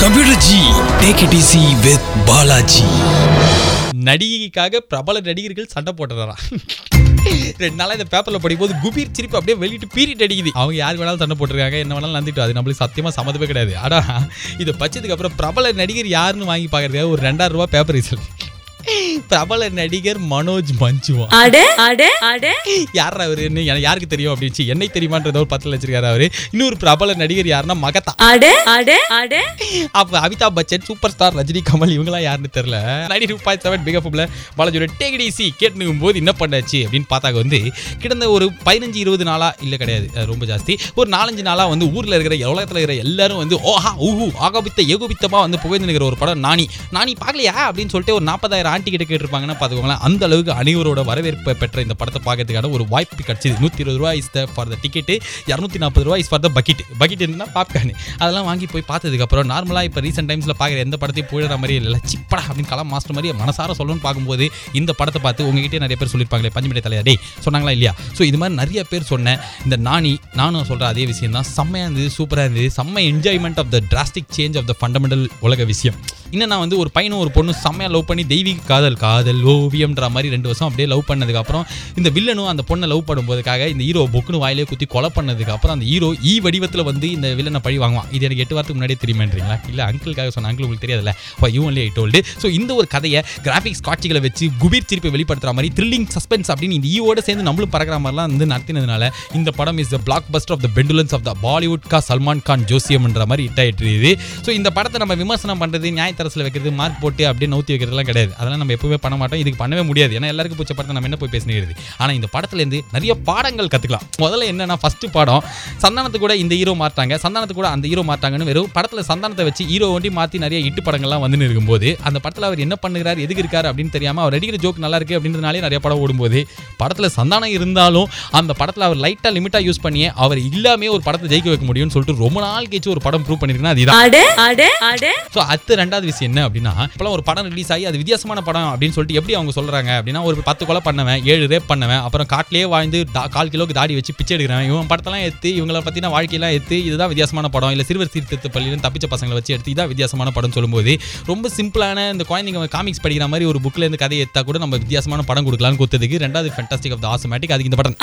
தமிழஜி G, take it easy with நடிகைக்காக பிரபல நடிகர்கள் சண்டை போட்டுறாரா ரெண்டு நாளா இந்த பேப்பர்ல படிக்கும்போது குபீர் சிரிப்பு அப்படியே வெளியிட்டு பீரிட் அடிக்குது. அவங்க யார் வேணாலும் சண்டை போட்டிருக்காங்க என்ன வேணாலும் நந்திட்டு அது நம்மளுக்கு சத்தியமா சம்மந்தமே கிடையாது. ஆனா இதை பச்சதுக்கு அப்புறம் பிரபல நடிகர் யாருன்னு வாங்கி பாக்குறதுக்காக ஒரு ரெண்டாயிரம் ரூபாய் பேப்பர் ரிசல்ட் பிரபல நடிகர் மனோஜ் மஞ்சுவா. யார் எனக்கு யாருக்கு தெரியும் அப்படின்னு என்னை தெரியுமான்றத ஒரு பத்தில் வச்சிருக்காரு அவரு. இன்னொரு பிரபல நடிகர் யாருன்னா மகதா. அட அட அட. அப்ப அமிதாப் பச்சன் சூப்பர் ஸ்டார் ரஜினி கமல் இவங்களாம் யாருன்னு தெரியல நைன்டி டூ பாயிண்ட் செவன் பிகப்ல பாலாஜியோட டேகடிசி கேட்டுனுக்கும் போது என்ன பண்ணாச்சு அப்படின்னு பார்த்தாக்க வந்து கிடந்த ஒரு பதினஞ்சு இருபது நாளா? இல்ல கிடையாது ரொம்ப ஜாஸ்தி. ஒரு நாலஞ்சு நாளா வந்து ஊர்ல இருக்கிற உலகத்துல இருக்கிற எல்லாரும் வந்து ஓஹா ஊஹு ஆகபித்த ஏகோபித்தமா வந்து புகைந்து நிற்கிற ஒரு படம் நானி. நானி பார்க்கலையா? அப்படின்னு சொல்லிட்டு ஒரு நாற்பதாயிரம் ஆண்டி கிட்ட இருப்பாங்கன்னா பார்த்துக்கோங்களேன் அந்த அளவுக்கு அனைவரோட வரவேற்பை பெற்ற இந்த படத்தை பார்க்கறதுக்கான ஒரு வாய்ப்பு கிடைச்சிது. நூற்றி இருபது ரூபா is the for the ticket இரநூத்தி நாற்பது ரூபா is for the bucket bucket இருந்தால் பாப்கார்னு அதெல்லாம் வாங்கி போய் பார்த்ததுக்கப்புறம் நார்மலாக இப்போ ரீசெண்ட் டைம்ஸில் பார்க்குற எந்த படத்தையும் போயிடுற மாதிரி இல்லை. சிப்படா அப்படின்னு கலாம் மாஸ்டர் மாதிரி மனசார சொல்லணும்னு பார்க்கும்போது இந்த படத்தை பார்த்து உங்ககிட்டே நிறைய பேர் சொல்லியிருப்பாங்களே பஞ்சமிடை தலையா? டே சொன்னாங்களா இல்லையா? ஸோ இது மாதிரி நிறைய பேர் சொன்னேன் இந்த நானி நானும் சொல்கிற அதே விஷயம் தான் செம்மையாக இருந்தது சூப்பராக இருந்தது. செம்ம enjoyment of the drastic change of the fundamental உலக விஷயம். இன்னும் நான் வந்து ஒரு பையனும் ஒரு பொண்ணும் செம்மையாக லவ் பண்ணி தெய்வீக காதல் காதல் ஓவியம்ன்ற மாதிரி ரெண்டு வருஷம் அப்படியே லவ் பண்ணதுக்கப்புறம் இந்த வில்லனும் அந்த பொண்ணை லவ் பண்ணும்போதுக்காக இந்த ஹீரோ புக்குன்னு வாயிலே குத்தி கொலை பண்ணதுக்கப்புறம் அந்த ஹீரோ ஈ e வடிவத்தில் வந்து இந்த வில்லனை பழி வாங்குவான். இது எனக்கு எட்டு வாரத்துக்கு முன்னாடியே தெரியுமான்றீங்களா? இல்லை அங்கிளுக்காக சொன்ன அங்கிள் உங்களுக்கு தெரியாதுல்ல? You only I told so இந்த ஒரு கதையை கிராஃபிக்ஸ் காட்சிகளை வச்சு குபீர் திருப்பி வெளிப்படுத்துற மாதிரி த்ரில்லிங் சஸ்பென்ஸ் அப்படின்னு இந்த ஈவோட சேர்ந்து நம்மளும் பறக்கிற மாதிரிலாம் வந்து நடத்தினதுனால இந்த படம் is the blockbuster of the pendulums of the Bollywood கா சல்மான் கான் ஜோசியம்ன்ற மாதிரி ஹிட் ஸோ இந்த படத்தை நம்ம விமர்சனம் பண்ணுறது நியாயத்தரசில் வைக்கிறது மார்க் போட்டு அப்படியே நவுத்தி வைக்கிறதுலாம் கிடையாது. அதெல்லாம் நம்ம எப்பவுமே பண்ண மாட்டோம். இதுக்கு பண்ணவே முடியாது. ஏன்னா எல்லாருக்கும் பிடிச்ச படத்தை நம்ம என்ன போய் பேசினது ஆனால் இந்த படத்துலேருந்து நிறைய பாடங்கள் கற்றுக்கலாம் முதல்ல என்னன்னா ஃபர்ஸ்ட் பாடம் சந்தானத்து கூட இந்த ஹீரோ மாட்டாங்க சந்தானத்து கூட அந்த ஹீரோ மாட்டாங்கன்னு வெறும் படத்தில் சந்தானத்தை வச்சு ஹீரோ ஒண்டி மாற்றி நிறைய இட்டு படங்கள்லாம் வந்து இருக்கும்போது அந்த படத்தில் அவர் என்ன பண்ணுகிறார் எதுக்கு இருக்காரு அப்படின்னு தெரியாமல் அவர் அடிக்கிற ஜோக் நல்லா இருக்கு அப்படின்றதுனாலே நிறைய படம் ஓடும்போது படத்தில் சந்தானம் இருந்தாலும் அந்த படத்தில் அவர் லைட்டாக லிமிட்டாக யூஸ் பண்ணியே அவர் இல்லாமே ஒரு படத்தை ஜெயிக்க வைக்க முடியும்னு சொல்லிட்டு ரொம்ப நாள் கழிச்சு ஒரு படம் ப்ரூவ் பண்ணிருக்குன்னா அதுதான். ஸோ அடுத்த ரெண்டாவது விஷயம் என்ன அப்படின்னா இப்போலாம் ஒரு படம் ரிலீஸ் ஆகி அது வித்தியாசமான படம் அப்படின்னு சொல்லிட்டு எப்படி அவங்க சொல்றாங்க அப்படின்னா ஒரு பத்து கொலை பண்ணவன் ஏழு ரேப் பண்ணவன் அப்புறம் காட்டிலே வாழ்ந்து கால் கிலோக்கு தாடி வச்சு பிச்சை எடுக்கிறவன் இவன் படத்தெல்லாம் எடுத்து இவங்களை பற்றின வாழ்க்கையெல்லாம் எடுத்து இதுதான் வித்தியாசமான படம். இல்லை சிறுவர் சீர்திருத்த பள்ளியிலும் தப்பிச்ச பசங்களை வச்சு எடுத்து இதான் வித்தியாசமான படம் சொல்லும்போது ரொம்ப சிம்பிளான இந்த குழந்தைங்க காமிக்ஸ் படிக்கிற மாதிரி ஒரு புக்கில் இருந்து கதையை எடுத்தா கூட நம்ம வித்தியாசமான படம் கொடுக்கலாம்னு கொடுத்ததுக்கு ரெண்டாவது ஃபென்டாஸ்டிக் ஆஃப் த ஆசமேட்டிக் அதுக்கு இந்த படம்.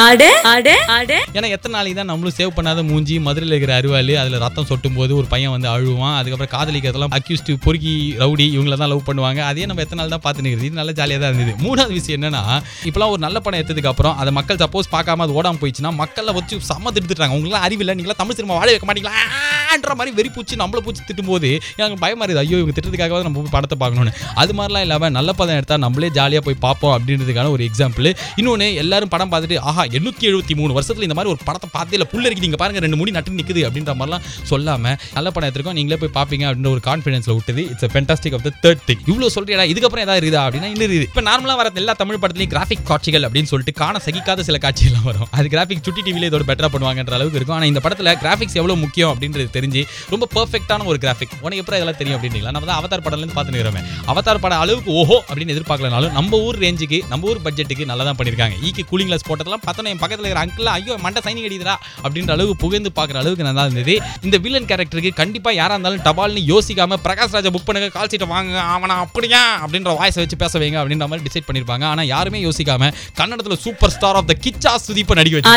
ஏன்னா எத்தனை நாளைக்கு தான் நம்மளும் சேவ் பண்ணாத மூஞ்சி மதுரையில் இருக்கிற அருவாள் அதில் ரத்தம் சொட்டும் போது ஒரு பையன் வந்து அழுவான் அதுக்கப்புறம் காதலிக்கிறதெல்லாம் அக்யூஸ்டு பொறுக்கி ரவுடி இவங்கள தான் லவ் பண்ணுவாங்க. அதே நம்ம எத்தனை நாள் தான் பார்த்து நிற்கிறது இது நல்ல ஜாலியாக தான் இருந்தது. மூணாவது விஷயம் என்னன்னா இப்போலாம் ஒரு நல்ல படம் எடுத்ததுக்கு அப்புறம் அதை மக்கள் சப்போஸ் பார்க்காம அது ஓடாம போயிடுச்சுன்னா மக்களை வச்சு செம்ம திருத்துறாங்க உங்களாம் அறிவில்லை நீங்களா தமிழ் சினிமா வாழ வைக்க மாட்டீங்களான்ற மாதிரி வெறி பூச்சி நம்மளை பூச்சி திட்டும் போது எனக்கு பயமா இருக்குது ஐயோ இவங்க திட்டத்துக்காக நம்ம போய் படத்தை பார்க்கணும்னு. அது மாதிரிலாம் இல்லாமல் நல்ல படம் எடுத்தால் நம்மளே ஜாலியாக போய் பார்ப்போம் அப்படின்றதுக்கான ஒரு எக்ஸாம்பிள் இன்னொன்று எல்லாரும் படம் பார்த்துட்டு ஆஹா எண்ணூற்றி எழுபத்தி மூணு வருஷத்தில் இந்த மாதிரி ஒரு படத்தை பார்த்தே இல்லை. புள்ள இருக்குது இங்கே பாருங்க ரெண்டு முடி நட்டு நிற்குது அப்படின்ற மாதிரிலாம் சொல்லாமல் நல்ல படம் எடுத்திருக்கோம். நீங்களே போய் பார்ப்பீங்க அப்படின்ற ஒரு கான்ஃபிடன்ஸில் விட்டது. It's fantastic of the third thing இவ்வளோ சொல்றியா இதுக்கப்புறம் ஏதாவது இருக்குதா அப்படின்னா இன்னும் இருக்குது. இப்போ நார்மலாக வர எல்லா தமிழ் படத்துலையும் கிராஃபிக் காட்சிகள் அப்படின்னு சொல்லிட்டு காண சகிக்காத சில காட்சிகள்லாம் வரும். அது கிராஃபிக் சுட்டி டிவியில் இதோட பெட்டராக பண்ணுவாங்கன்ற அளவுக்கு இருக்கும். ஆனால் இந்த படத்தில் கிராஃபிக்ஸ் எவ்வளோ முக்கியம் அப்படின்றது தெரிஞ்சு ரொம்ப பெர்ஃபெக்டான ஒரு கிராஃபிக் உனக்கு எப்படி இதெல்லாம் தெரியும் அப்படின்றீங்களா? நம்ம தான் அவதார் படம்லேருந்து பார்த்துன்னு அவதார் படம் அளவுக்கு ஓஹோ அப்படின்னு எதிர்பார்க்கலனாலும் நம்ம ஊர் ரேஞ்சுக்கு நம்ம ஊர் பட்ஜெட்டுக்கு நல்லா தான் பண்ணியிருக்காங்க. ஈக்கு கூலிங் கிளாஸ் போட்டதெல்லாம் பார்த்தோன்னா என் பக்கத்தில் இருக்கிற அங்கிள் ஐயோ மண்டை சைனிங் அடிக்கிறா அப்படின்ற அளவுக்கு புகழ்ந்து பார்க்குற அளவுக்கு நல்லா இருந்தது. இந்த வில்லன் கேரக்டருக்கு கண்டிப்பாக யாராக இருந்தாலும் டபால்னு யோசிக்காம பிரகாஷ் ராஜா புக் பண்ணுங்க கால் சீட்டை வாங்க அவனா அப்படியா? அப்படின்ற வாய்ஸை வச்சு பேச வைங்க அப்படின்ற மாதிரி டிசைட் பண்ணியிருப்பாங்க ஆனால் யாருமே யோசிக்காம கன்னடத்தில் super star of the Kiccha சுதீப்பை நடிக்க வச்சு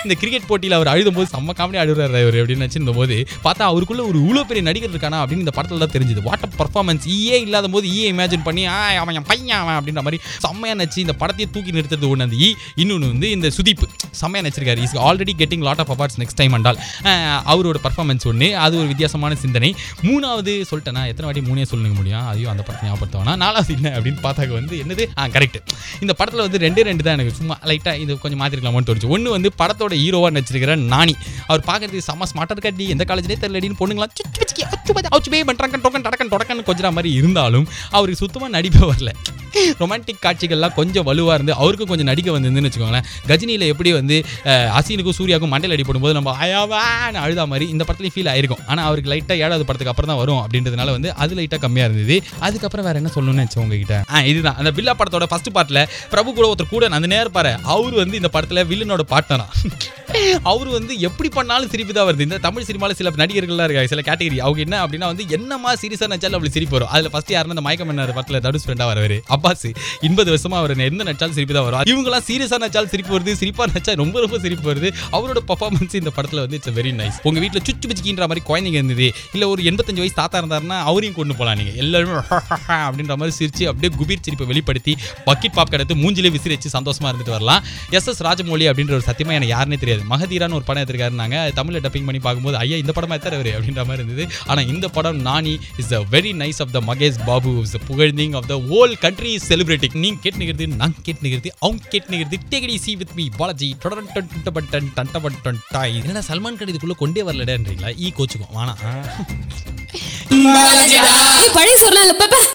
இந்த கிரிக்கெட் போட்டியில் அவர் அழுதும் போது செம்ம காமெடி அழுகுறாரு அவர் அப்படின்னு வச்சிருந்த போது பார்த்தா அவருக்குள்ள ஒரு இவ்வளோ பெரிய நடிகர் இருக்கானா அப்படின்னு இந்த படத்தில் தான் தெரிஞ்சது. வாட் பர்ஃபார்மன்ஸ் ஈயே இல்லாத போது ஈயே இமேஜின் பண்ணி ஆ அவன் என் பையன் அவன் அப்படின்ற மாதிரி செம்மையாக நச்சு இந்த படத்தையே தூக்கி நிறுத்துறது ஒன்று அந்த ஈ இன்னொன்று வந்து இந்த சுதீப் செம்மையாக நச்சிருக்காரு is already getting lot of awards next time Andal அவரோட பர்ஃபார்மன்ஸ் ஒன்று அது ஒரு வித்தியாசமான சிந்தனை. மூணாவது சொல்லிட்டேனா எத்தனை வாட்டி மூணே சொல்லுங்க முடியும்? அதையும் அந்த படத்தை ஞாபகப்படுத்துவானா? நாலாவது என்ன அப்படின்னு பார்த்தாக்க வந்து என்னது? ஆ கரெக்ட் இந்த படத்தில் வந்து ரெண்டே ரெண்டு தான் எனக்கு. சும்மா லைட்டாக இது கொஞ்சம் மாற்றிருக்கலாமோன்னு தோணுச்சு. ஒன்று வந்து படத்தோட ஹீரோவாக நடிச்சிருக்கிற நானி. அவர் பார்க்கறதுக்கு செம்ம ஸ்மார்ட்டாக இருக்காட்டி எந்த காலேஜ்லேயே தெரியலடின்னு பொண்ணுங்களாம் சுச்சு பே பண்ணுறாங்க டொக்கன் டடக்கன் டொடக்கன் கொஞ்சம் மாதிரி இருந்தாலும் அவருக்கு சுத்தமாக நடிப்பே வரல. ரொமான்டிக் காட்சிகள்லாம் கொஞ்சம் வலுவாக இருந்து அவருக்கும் கொஞ்சம் நடிக்க வந்திருந்துன்னு வச்சுக்கோங்களேன். கஜினியில் எப்படி வந்து அசீனுக்கும் சூர்யாவுக்கும் மண்டையில் அடி போடும்போது நம்ம அயாவான்னு அழுதா மாதிரி இந்த படத்துலையும் ஃபீல் ஆயிருக்கும். ஆனால் அவருக்கு லைட்டாக ஏழாவது படத்துக்கு அப்புறம் தான் வரும் அப்படின்றதுனால வந்து அது லைட்டாக கம்மியாக இருந்தது. அதுக்கப்புறம் வேறு என்ன சொல்லணும்னு வச்சு உங்ககிட்ட? ஆ இதுதான். அந்த பில்லா படத்தோட ஃபர்ஸ்ட் பார்ட்டில் பிரபு கூட ஒருத்தர் கூட அந்த நேரம் பாரு அவர் வந்து இந்த படத்தில் வில்லனோட பாட்டனா அவர் வந்து எப்படி பண்ணாலும் சிரிப்பு தான் வருது. இந்த தமிழ் சினிமாவில் சில நடிகர்கள்லாம் இருக்காங்க. சில கேட்டகரி அவங்க என்ன அப்படின்னா வந்து என்னமா சீரியஸாக நினச்சாலும் அப்படி சிரிப்பு வரும் அதில் ஃபஸ்ட் யாருன்னா அந்த மயக்கம் என்ன படத்தில் தடுஸ் ஃப்ரெண்டாக வரவர். அப்பாஸ் எண்பது வருஷமாக அவர் என்ன நினச்சாலும் சிரிப்பு தான் வரும். இவங்கலாம் சீரியஸாக நினச்சாலும் சிரிப்பு வருது. சிரிப்பாக நடிச்சா ரொம்ப ரொம்ப சிரிப்பு வருது. அவரோட பர்ஃபார்மன்ஸ் இந்த படத்தில் வந்து இட்ஸ் வெரி நைஸ் உங்கள் வீட்டில் சுச்சு பிச்சுக்கின்ற மாதிரி குழந்தைங்க இருந்தது. இல்லை ஒரு எண்பத்தஞ்சு வயசு தாத்தா இருந்தாருன்னா அவரையும் கொண்டு போகலாம் நீங்க. எல்லாருமே அப்படின்ற மாதிரி சிரிச்சு அப்படியே குபீர் சிரிப்பை வெளிப்படுத்தி பக்கெட் பாப் எடுத்து மூஞ்சிலே விசிறிச்சு சந்தோஷமாக இருந்துட்டு வரலாம். எஸ் எஸ் ராஜமௌலி அப்படின்ற ஒரு சத்தியமாக எனக்கு யாருன்னே தெரியாது. மகதீரான்னு ஒரு படம் எடுத்திருக்காருனாங்க தமிழ்ல டப்பிங் பண்ணி பார்க்கும்போது ஐயா இந்த படமா எத்தனை அவரு? அப்படின்ற மாதிரி இருந்தது. ஆனா இந்த படம் Nani is a very nice of the Mahesh Babu is புகழ்ந்திங் of the whole country celebrating நீங்க கேட்டு நிக்கிறது நான் கேட்டு நிக்கிறது அவங்க கேட்டு நிக்கிறது டேகடி சி வித் மீ பாலாஜி. தொடரன் டன் டன் டன் பட்டன் டாய். என்னடா சல்மான் கான் இதுக்குள்ள கொண்டே வரலடன்றீங்களா ஈ கோச்சுக்கும் வானா பழைய சொல்லல